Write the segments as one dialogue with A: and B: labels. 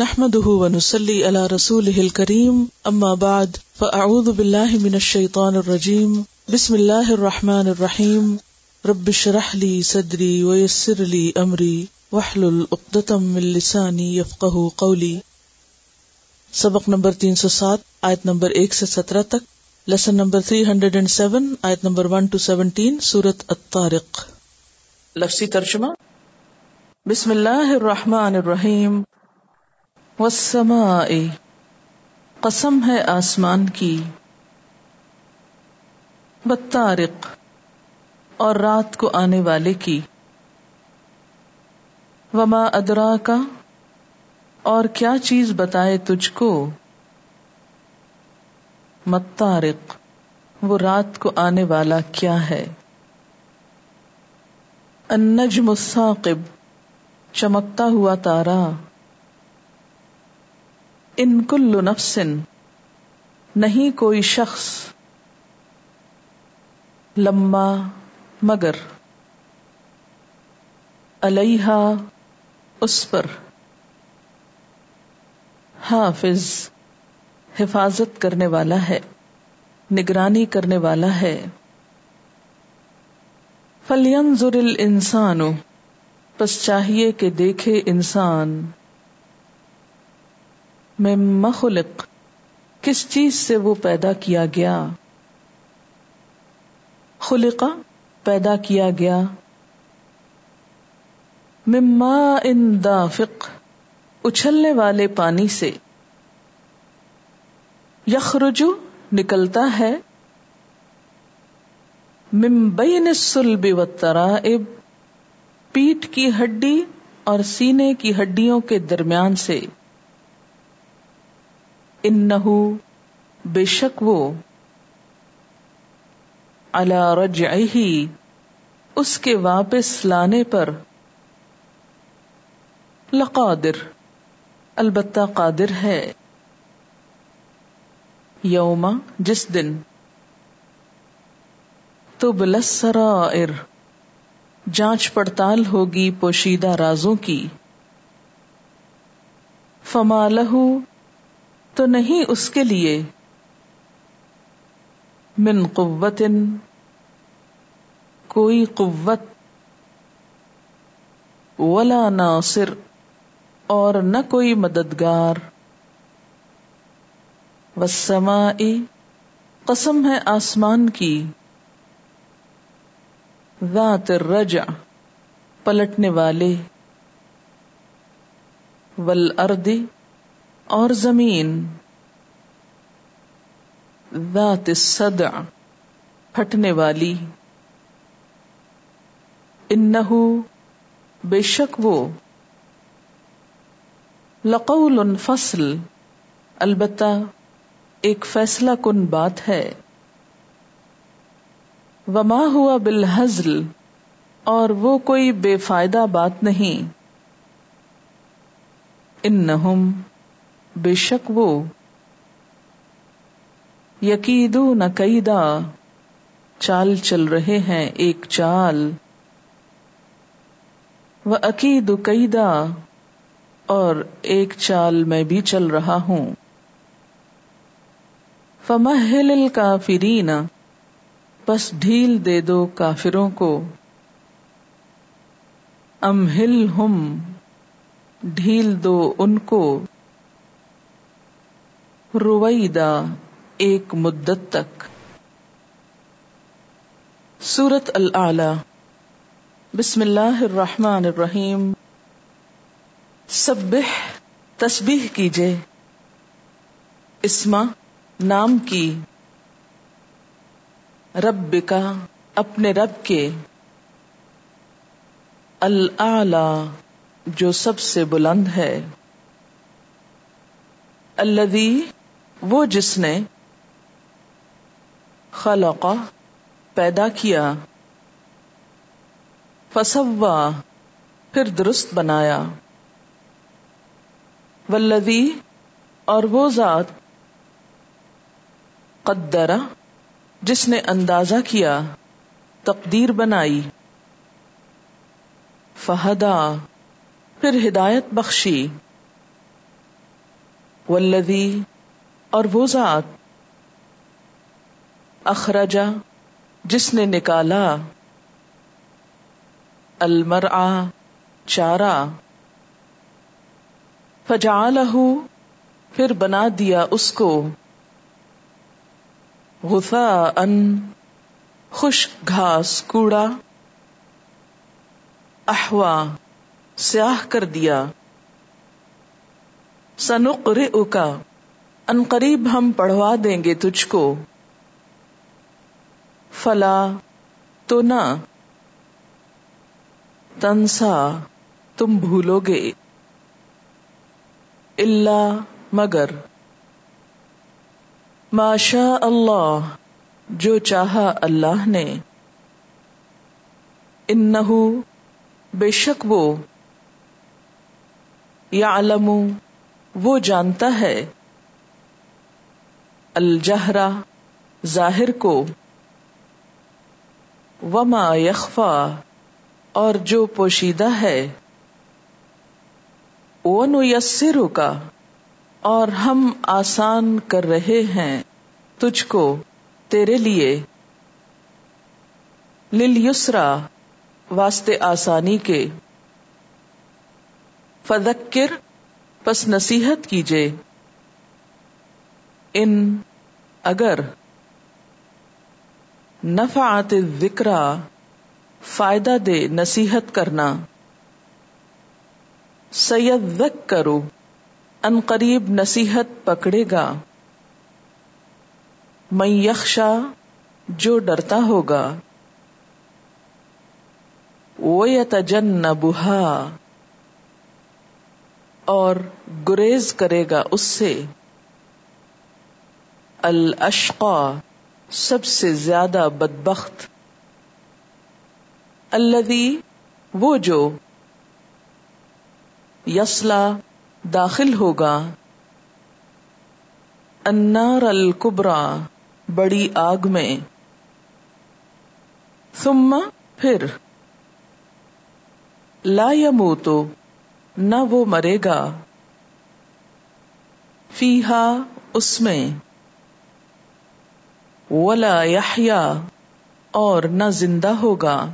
A: نحمده ونسلي على رسوله الكريم، أما بعد، فأعوذ بالله من الشيطان الرجيم. بسم الله الرحمن الرحيم. رب اشرح لي صدري ويسر لي أمري، واحلل عقدة من لساني يفقه قولي. سبق نمبر 307 آیت نمبر 1 سے 17 تک. لیسن نمبر 307 آیت نمبر 1 ٹو 17 سورت الطارق. لفظی ترجمہ بسم اللہ الرحمن الرحیم. والسماء، قسم ہے آسمان کی۔ بطارق اور رات کو آنے والے کی۔ وما ادرا کا اور کیا چیز بتائے تجھ کو؟ متارق وہ رات کو آنے والا کیا ہے؟ النجم الثاقب، چمکتا ہوا تارا۔ ان کل نفس نہیں کوئی شخص لمبا مگر علیہ اس پر حافظ، حفاظت کرنے والا ہے، نگرانی کرنے والا ہے۔ فلیم زر انسان بس چاہیے کہ دیکھے انسان۔ میں مخلق، کس چیز سے وہ پیدا کیا گیا؟ خلقا پیدا کیا گیا۔ مما ان دافق، اچھلنے والے پانی سے۔ یخرجو نکلتا ہے۔ ممبئی السلب و ترائب پیٹ کی ہڈی اور سینے کی ہڈیوں کے درمیان سے۔ انہو بے شک وہ اللہ رجعہی اس کے واپس لانے پر لقادر، البتہ قادر ہے۔ یوما جس دن؟ تو بلسرائر جانچ پڑتال ہوگی پوشیدہ رازوں کی۔ فما لہو تو نہیں اس کے لیے۔ من قوت کوئی قوت۔ ولا ناصر، اور نہ کوئی مددگار۔ والسماء، قسم ہے آسمان کی۔ ذات الرجع، پلٹنے والے۔ والارض اور زمین۔ ذات الصدع، پھٹنے والی۔ انہو، بے شک وہ۔ لقول فصل، البتہ ایک فیصلہ کن بات ہے۔ وما ہوا بالحزل، اور وہ کوئی بے فائدہ بات نہیں۔ انہم بے شک وہ یقید نقیدہ چال چل رہے ہیں ایک چال۔ وہ عقید قیدا اور ایک چال میں بھی چل رہا ہوں۔ فمحل الکافرین بس ڈھیل دے دو کافروں کو۔ امہل ہم ڈھیل دو ان کو۔ رویدا ایک مدت تک۔ سورت العلی بسم اللہ الرحمن الرحیم۔ سبح، تسبیح کیجے اسما نام کی۔ رب کا اپنے رب کے۔ العلی جو سب سے بلند ہے۔ الذي وہ جس نے خلق پیدا کیا، فسوا، پھر درست بنایا۔ ولدی اور وہ ذات قدرا جس نے اندازہ کیا، تقدیر بنائی۔ فہدا، پھر ہدایت بخشی۔ ولدی اور وہ ذات اخرجا جس نے نکالا المرآ چارا فجعلہ پھر بنا دیا اس کو غفا ان خشک گھاس کوڑا، احوا، سیاہ کر دیا۔ سنقر اکا ان قریب ہم پڑھوا دیں گے تجھ کو۔ فلا، تو نہ۔ تنسا، تم بھولو گے۔ اللہ مگر۔ ماشا اللہ، جو چاہا اللہ نے۔ انہو، بے شک وہ۔ یا وہ جانتا ہے۔ الجہرا ظاہر کو، وما یخفا اور جو پوشیدہ ہے وہ یسر کا اور ہم آسان کر رہے ہیں تجھ کو، تیرے لیے لل یسرا واسطے آسانی کے۔ فدکر پس نصیحت کیجے ان اگر نفعات ذکرا فائدہ دے، نصیحت کرنا سید وک کرو ان قریب نصیحت پکڑے گا میں یکشا جو ڈرتا ہوگا وہ تجن اور گریز کرے گا اس سے۔ الاشقا، سب سے زیادہ بدبخت۔ الذي وہ جو یسلا داخل ہوگا۔ النار الکبرا بڑی آگ میں۔ ثم پھر، لا تو نہ وہ مرے گا۔ فیحا اس میں۔ ولا یا اور نہ زندہ ہوگا۔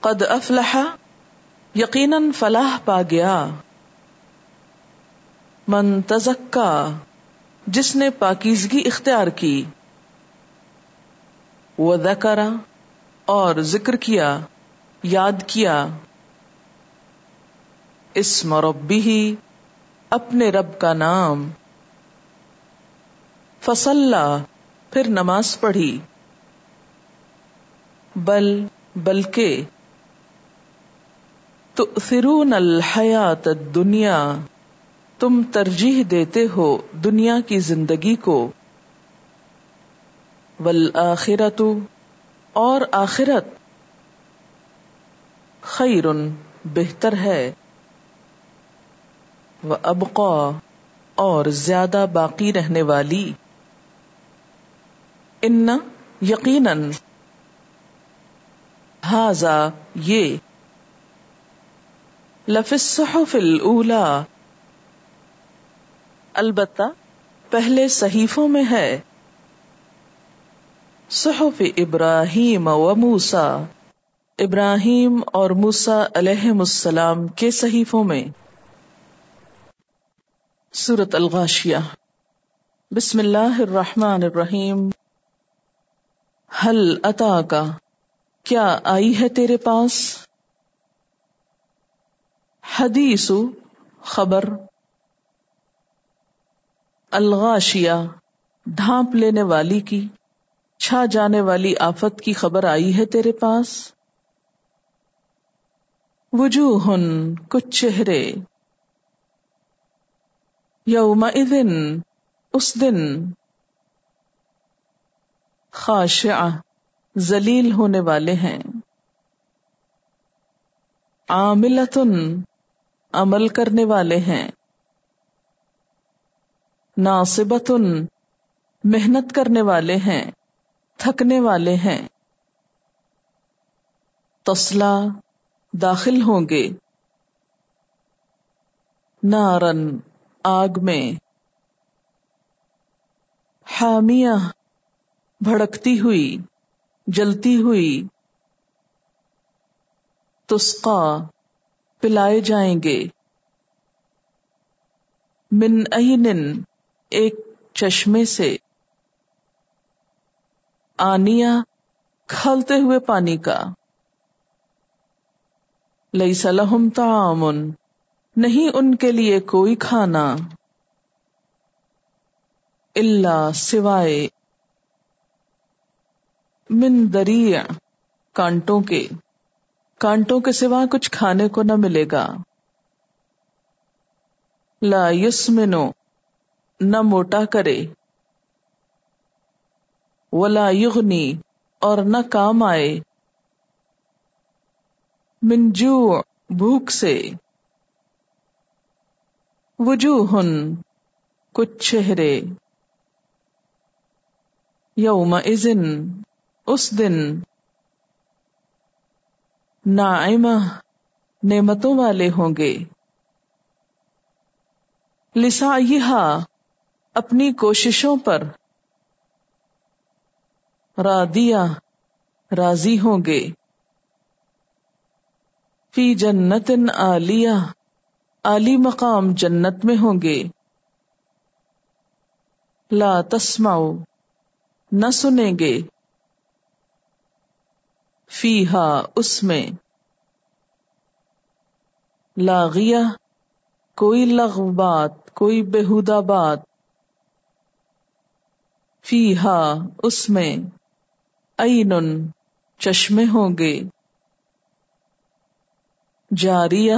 A: قد افلح، یقیناً فلاح پا گیا۔ من تزکا، جس نے پاکیزگی اختیار کی۔ وہ اور ذکر کیا، یاد کیا۔ اس مربی ہی اپنے رب کا نام۔ فصلہ پھر نماز پڑھی۔ بل، بلکہ تو فرون الحیات دنیا تم ترجیح دیتے ہو دنیا کی زندگی کو۔ والآخرت، اور آخرت۔ خیر، بہتر ہے۔ وہ اور زیادہ باقی رہنے والی۔ ان یقیناً ہاضا یہ لفصحف الاولا البتہ پہلے صحیفوں میں ہے۔ صحف ابراہیم و موسا ابراہیم اور موسا علیہ السلام کے صحیفوں میں۔ سورت الغاشیہ۔ بسم اللہ الرحمن الرحیم۔ حل اتا کا؟ کیا آئی ہے تیرے پاس؟ حدیث، خبر۔ الغاشیہ، ڈھانپ لینے والی کی، چھا جانے والی آفت کی خبر آئی ہے تیرے پاس؟ وجوہ کچھ چہرے۔ یوم اس دن۔ خاشع ذلیل ہونے والے ہیں۔ عاملتن، عمل کرنے والے ہیں۔ ناصبتن، محنت کرنے والے ہیں، تھکنے والے ہیں۔ تسلا، داخل ہوں گے۔ نارن، آگ میں۔ حامیہ بھڑکتی ہوئی، جلتی ہوئی، تسقا، پلائے جائیں گے۔ من این ایک چشمے سے۔ آنیا کھلتے ہوئے پانی کا۔ لئی سلحم تعامن نہیں ان کے لیے کوئی کھانا۔ اللہ سوائے من دریع کانٹوں کے۔ کانٹوں کے سوا کچھ کھانے کو نہ ملے گا۔ لا یسمنو، نہ موٹا کرے۔ ولا یغنی، اور نہ کام آئے۔ منجو بھوک سے۔ وجوہن، کچھ چہرے۔ یوم ازن اس دن نائمہ نعمتوں والے ہوں گے۔ لسا اپنی کوششوں پر رادیا راضی ہوں گے۔ فی جنت عالیہ علی مقام جنت میں ہوں گے۔ لا تسماؤ نہ سنیں گے۔ فی ہا اس میں۔ لاغیہ، کوئی لغ بات، کوئی بےحدہ بات۔ فی ہا اس میں۔ این چشمے ہوں گے۔ جاریہ،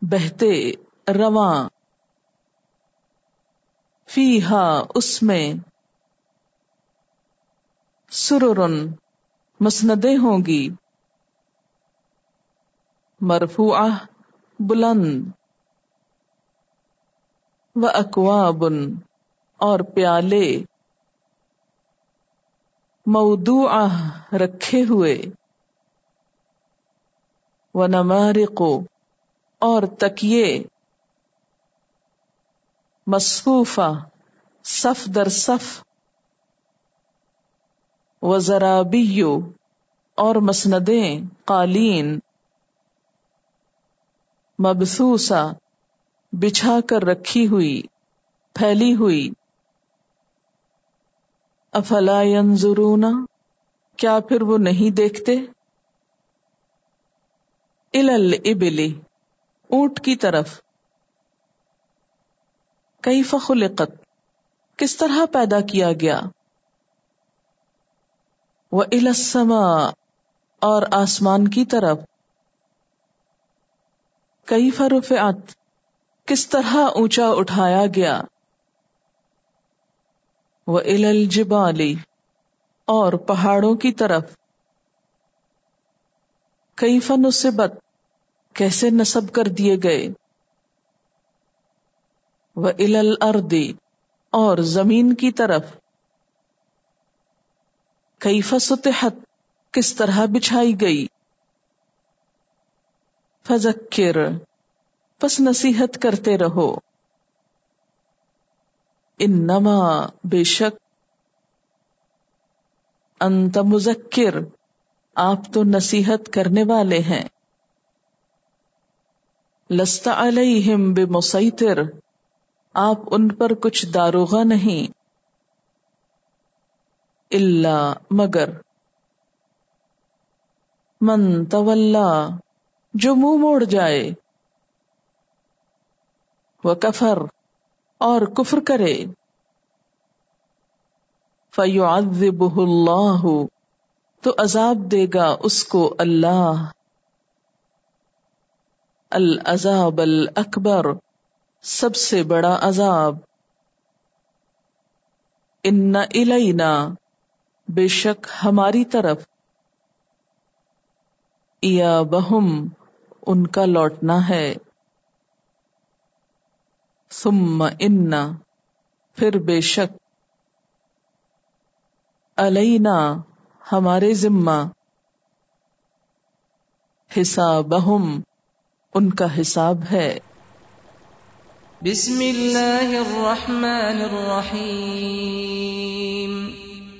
A: بہتے، رواں۔ فی ہا اس میں۔ سرن مسندیں ہوں گی۔ مرفوع بلند۔ و اکوابن اور پیالے۔ مودوع رکھے ہوئے۔ و نمارقو اور تکیے۔ مصفوفہ صف در صف۔ وزرابیو اور مسندیں قالین۔ مبسوسا بچھا کر رکھی ہوئی، پھیلی ہوئی۔ افلا ينظرون کیا پھر وہ نہیں دیکھتے؟ الل ابلی اونٹ کی طرف۔ کئی فخلقت کس طرح پیدا کیا گیا؟ وہ السما اور آسمان کی طرف۔ کئی فرفعت کس طرح اونچا اٹھایا گیا۔ وہ الجبالی اور پہاڑوں کی طرف۔ کئی فن سے بت کیسے نصب کر دیے گئے۔ وہ الل اردی اور زمین کی طرف۔ کئی فسطحت کس طرح بچھائی گئی؟ فذکر، پس نصیحت کرتے رہو۔ انما، بے شک، انت مذکر، آپ تو نصیحت کرنے والے ہیں۔ لست علیہم بمسیطر، آپ ان پر کچھ داروغہ نہیں۔ اللہ مگر۔ من طلّہ جو منہ موڑ جائے۔ وہ کفر اور کفر کرے۔ فیو اللہ، تو عذاب دے گا اس کو اللہ۔ العذاب الاکبر، سب سے بڑا عذاب۔ ان الینا بے شک ہماری طرف۔ یا بہم ان کا لوٹنا ہے۔ ثم ان، پھر بے شک۔ علینا، ہمارے ذمہ۔ حساب ان کا حساب ہے۔
B: بسم الله الرحمن الرحيم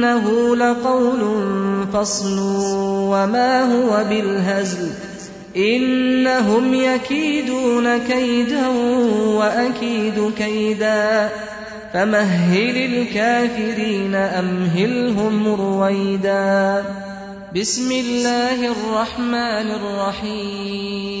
B: إنه لقول فصل وما هو بالهزل إنهم يكيدون كيدا وأكيد كيدا فمهل الكافرين أمهلهم رويدا بسم الله الرحمن الرحيم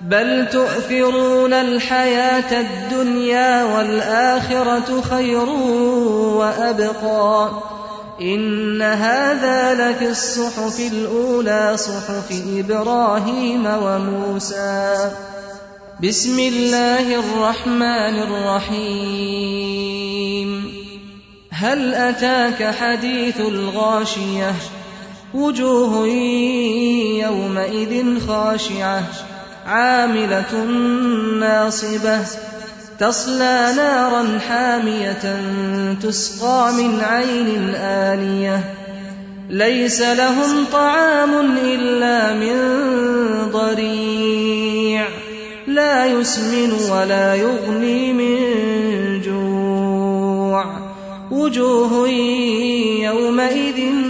B: بل تؤثرون الحياة الدنيا والآخرة خير وأبقى. إن هذا لفي الصحف الأولى، صحف إبراهيم وموسى. بسم الله الرحمن الرحيم. هل أتاك حديث الغاشية؟ وجوه يومئذ خاشعة. عاملة ناصبة، تصلى نارا حامية، تسقى من عين آنية. ليس لهم طعام إلا من ضريع، لا يسمن ولا يغني من جوع. وجوه يومئذ